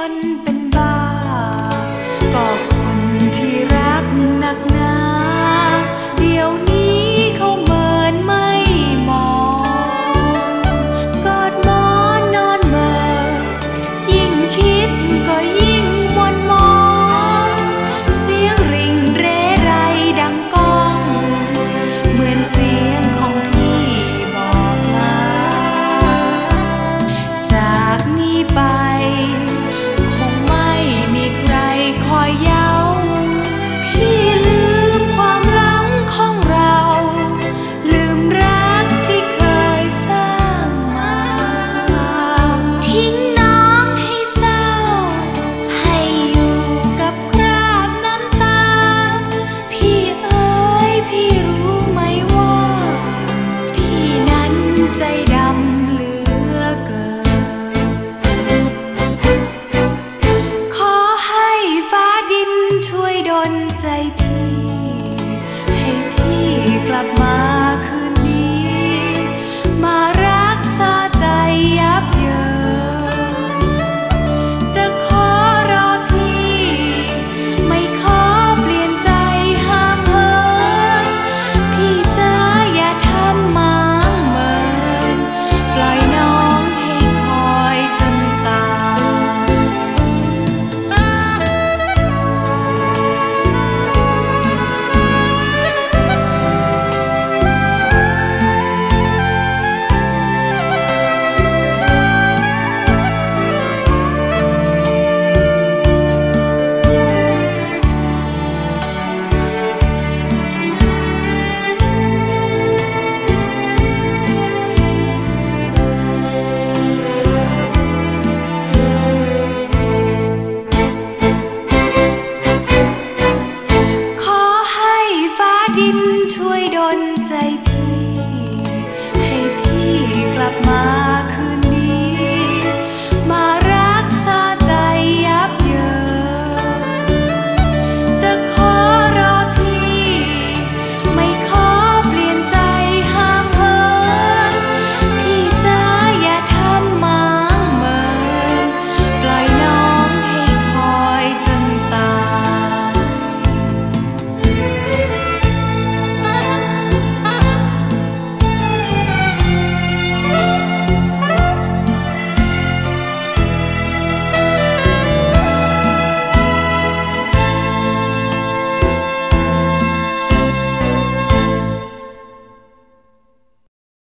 one.